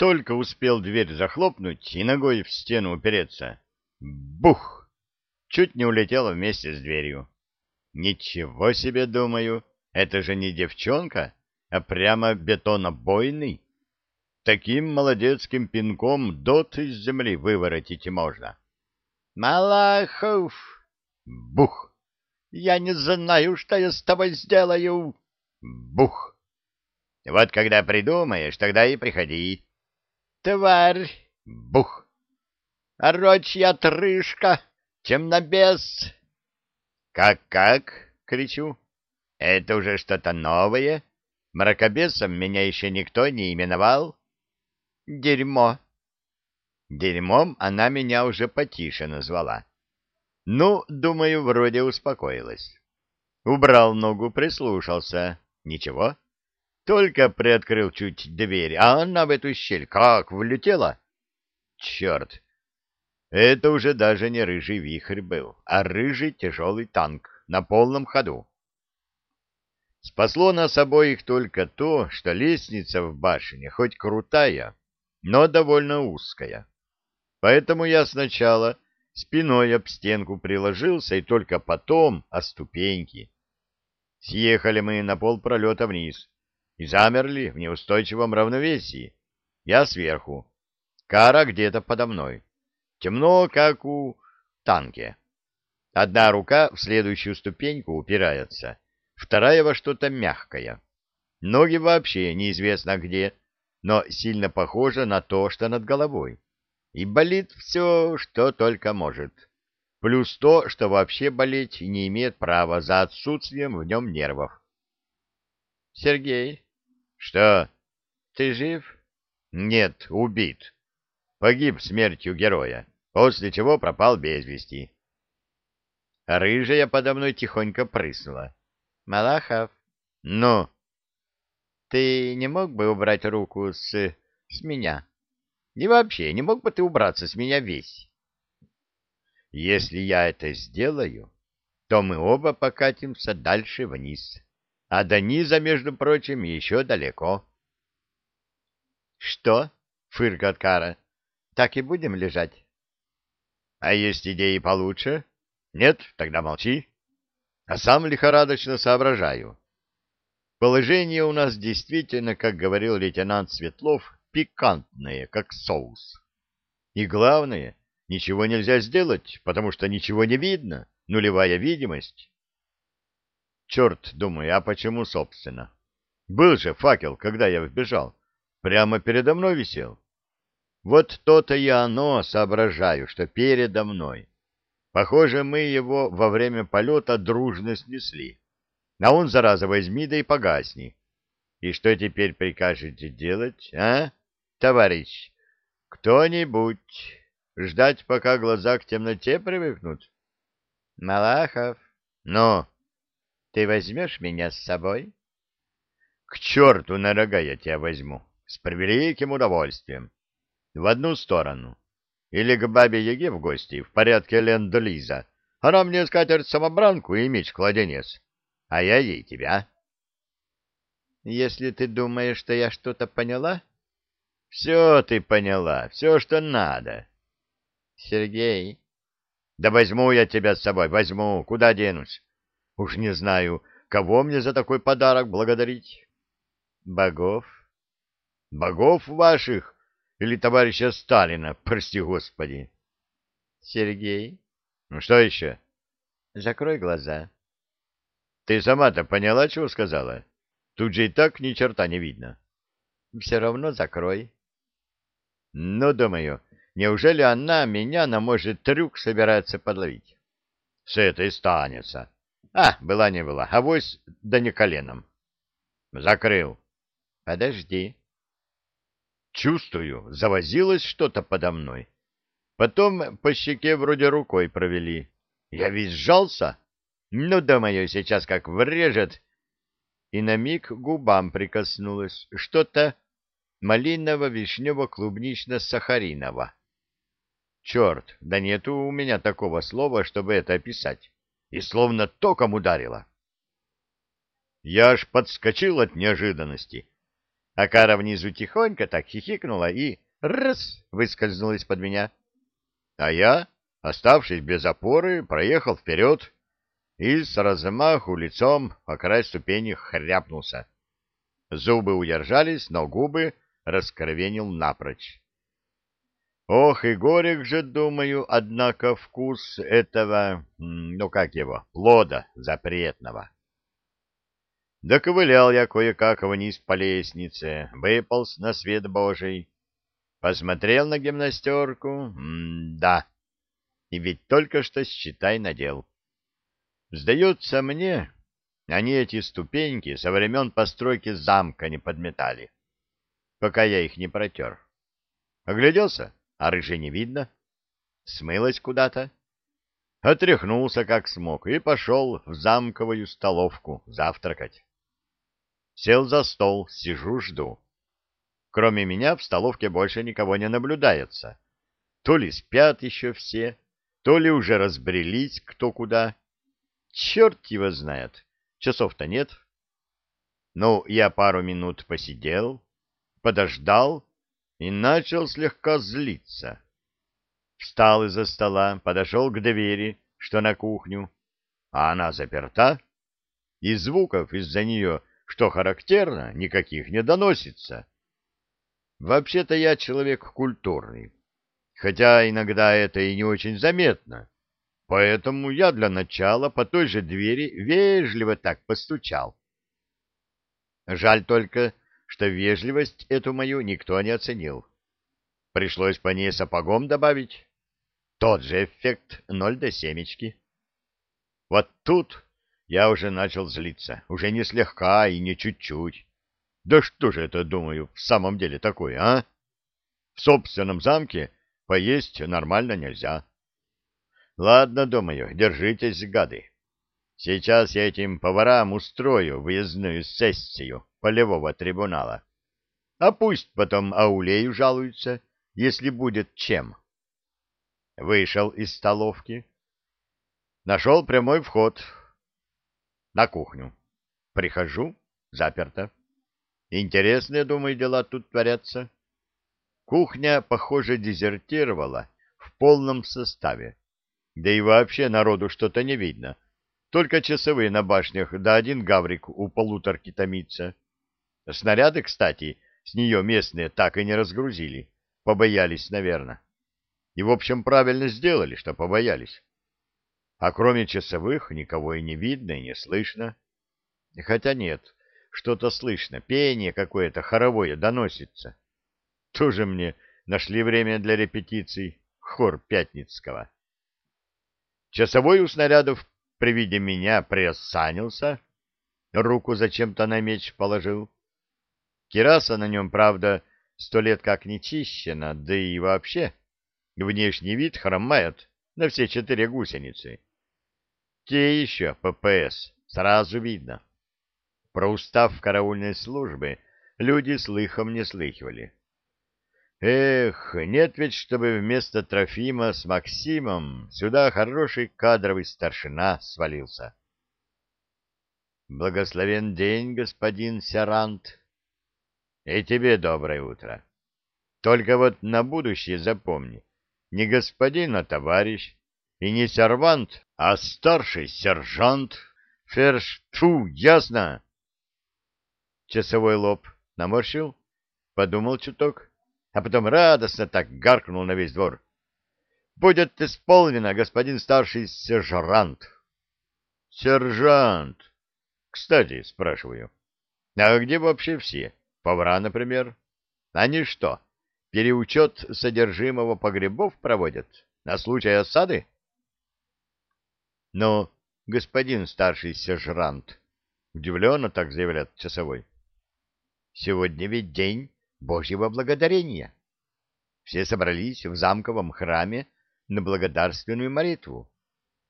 Только успел дверь захлопнуть и ногой в стену упереться. Бух! Чуть не улетела вместе с дверью. Ничего себе, думаю, это же не девчонка, а прямо бетонобойный. Таким молодецким пинком дот из земли выворотить можно. Малахов! Бух! Я не знаю, что я с тобой сделаю. Бух! Вот когда придумаешь, тогда и приходи. Тварь! Бух! Орочья отрыжка! Темнобес! Как-как? — кричу. Это уже что-то новое? Мракобесом меня еще никто не именовал? Дерьмо. Дерьмом она меня уже потише назвала. Ну, думаю, вроде успокоилась. Убрал ногу, прислушался. Ничего. Только приоткрыл чуть дверь, а она в эту щель как влетела. Черт! Это уже даже не рыжий вихрь был, а рыжий тяжелый танк на полном ходу. Спасло нас обоих только то, что лестница в башне хоть крутая, но довольно узкая. Поэтому я сначала спиной об стенку приложился и только потом о ступеньки. Съехали мы на пол пролета вниз и замерли в неустойчивом равновесии. Я сверху, Кара где-то подо мной. Темно, как у танке. Одна рука в следующую ступеньку упирается, вторая во что-то мягкое. Ноги вообще неизвестно где, но сильно похоже на то, что над головой и болит все, что только может. Плюс то, что вообще болеть не имеет права за отсутствием в нем нервов. — Сергей. — Что? — Ты жив? — Нет, убит. Погиб смертью героя, после чего пропал без вести. Рыжая подо мной тихонько прыснула. — Малахов. — Ну? — Ты не мог бы убрать руку с... с меня? — и вообще, не мог бы ты убраться с меня весь? Если я это сделаю, то мы оба покатимся дальше вниз. А до низа, между прочим, еще далеко. — Что? — фыркает Кара. — Так и будем лежать? — А есть идеи получше? Нет? Тогда молчи. А сам лихорадочно соображаю. Положение у нас действительно, как говорил лейтенант Светлов, пикантные, как соус. И главное, ничего нельзя сделать, потому что ничего не видно, нулевая видимость. Черт, думаю, а почему, собственно? Был же факел, когда я вбежал. Прямо передо мной висел. Вот то-то и оно, соображаю, что передо мной. Похоже, мы его во время полета дружно снесли. А он, зараза, возьми да и погасни. И что теперь прикажете делать, а? товарищ, кто-нибудь ждать, пока глаза к темноте привыкнут? Малахов, ну, ты возьмешь меня с собой? К черту на рога я тебя возьму, с превеликим удовольствием. В одну сторону. Или к бабе-яге в гости, в порядке ленд-лиза. Она мне скатерть-самобранку и меч-кладенец, а я ей тебя. Если ты думаешь, что я что-то поняла, все ты поняла, все, что надо. Сергей. Да возьму я тебя с собой, возьму. Куда денусь? Уж не знаю, кого мне за такой подарок благодарить. Богов. Богов ваших или товарища Сталина, прости господи. Сергей. Ну что еще? Закрой глаза. Ты сама-то поняла, чего сказала? Тут же и так ни черта не видно. Все равно закрой. Ну, думаю, неужели она меня на мой же трюк собирается подловить? С этой станется. А, была не была, авось да не коленом. Закрыл. Подожди. Чувствую, завозилось что-то подо мной. Потом по щеке вроде рукой провели. Я весь сжался. Ну, думаю, сейчас как врежет. И на миг губам прикоснулось. Что-то малиново-вишнево-клубнично-сахариново. Черт, да нету у меня такого слова, чтобы это описать. И словно током ударило. Я аж подскочил от неожиданности. А кара внизу тихонько так хихикнула и раз выскользнула из-под меня. А я, оставшись без опоры, проехал вперед и с размаху лицом по край ступени хряпнулся. Зубы удержались, но губы раскровенил напрочь. Ох, и горек же, думаю, однако вкус этого, ну как его, плода запретного. Доковылял я кое-как вниз по лестнице, выполз на свет божий, посмотрел на гимнастерку, да, и ведь только что, считай, надел. Сдается мне, они эти ступеньки со времен постройки замка не подметали, пока я их не протер. Огляделся, а рыжи не видно. Смылась куда-то. Отряхнулся как смог и пошел в замковую столовку завтракать. Сел за стол, сижу, жду. Кроме меня в столовке больше никого не наблюдается. То ли спят еще все, то ли уже разбрелись кто куда. Черт его знает, часов-то нет. Ну, я пару минут посидел, подождал и начал слегка злиться. Встал из-за стола, подошел к двери, что на кухню, а она заперта, и звуков из-за нее, что характерно, никаких не доносится. Вообще-то я человек культурный, хотя иногда это и не очень заметно, поэтому я для начала по той же двери вежливо так постучал. Жаль только, что вежливость эту мою никто не оценил. Пришлось по ней сапогом добавить. Тот же эффект ноль до семечки. Вот тут я уже начал злиться, уже не слегка и не чуть-чуть. Да что же это, думаю, в самом деле такое, а? В собственном замке поесть нормально нельзя. Ладно, думаю, держитесь, гады. Сейчас я этим поварам устрою выездную сессию полевого трибунала. А пусть потом Аулею жалуются, если будет чем. Вышел из столовки. Нашел прямой вход на кухню. Прихожу, заперто. Интересные, думаю, дела тут творятся. Кухня, похоже, дезертировала в полном составе. Да и вообще народу что-то не видно. Только часовые на башнях, да один гаврик у полуторки томится. Снаряды, кстати, с нее местные так и не разгрузили. Побоялись, наверное. И, в общем, правильно сделали, что побоялись. А кроме часовых никого и не видно, и не слышно. Хотя нет, что-то слышно, пение какое-то хоровое доносится. Тоже мне нашли время для репетиций хор Пятницкого. Часовой у снарядов при виде меня приосанился, руку зачем-то на меч положил. Кираса на нем, правда, сто лет как не чищена, да и вообще внешний вид хромает на все четыре гусеницы. Те еще ППС, сразу видно. Про устав караульной службы люди слыхом не слыхивали. Эх, нет ведь, чтобы вместо Трофима с Максимом сюда хороший кадровый старшина свалился. Благословен день, господин Сярант. И тебе доброе утро. Только вот на будущее запомни, не господин, а товарищ, и не сервант, а старший сержант. Ферш, тьфу, ясно? Часовой лоб наморщил, подумал чуток, а потом радостно так гаркнул на весь двор. «Будет исполнено, господин старший сержант!» «Сержант!» «Кстати, спрашиваю, а где вообще все? Повара, например? Они что, переучет содержимого погребов проводят на случай осады?» «Но, господин старший сержант!» Удивленно так заявляет часовой. «Сегодня ведь день Божьего благодарения. Все собрались в замковом храме на благодарственную молитву.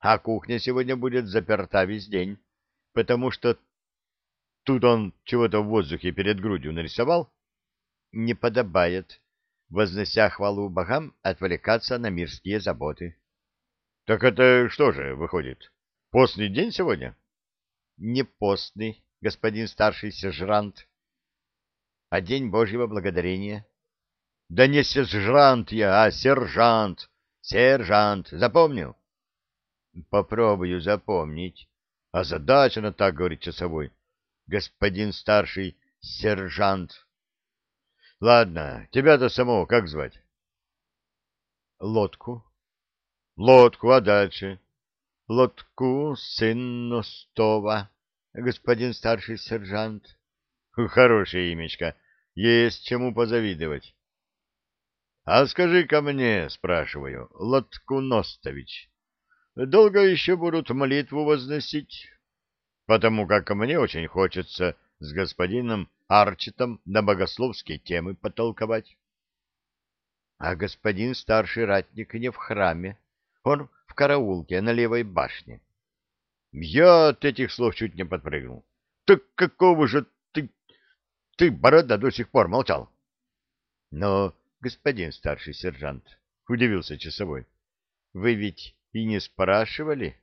А кухня сегодня будет заперта весь день, потому что тут он чего-то в воздухе перед грудью нарисовал. Не подобает, вознося хвалу богам, отвлекаться на мирские заботы. — Так это что же выходит? Постный день сегодня? — Не постный, господин старший сержант. А день Божьего благодарения? Да не сержант я, а сержант. Сержант. Запомнил? Попробую запомнить. А задача на так, говорит часовой. Господин старший сержант. Ладно, тебя-то самого как звать? Лодку. Лодку, а дальше? Лодку, сын Ностова, господин старший сержант. Хорошее имечко, есть чему позавидовать. А скажи-ка мне, спрашиваю, Лодку Ностович, долго еще будут молитву возносить? Потому как мне очень хочется с господином Арчетом на богословские темы потолковать. А господин старший ратник не в храме, он в караулке на левой башне. Я от этих слов чуть не подпрыгнул. Так какого же ты... Ты, борода, до сих пор молчал. Но, господин старший сержант, удивился часовой, вы ведь и не спрашивали?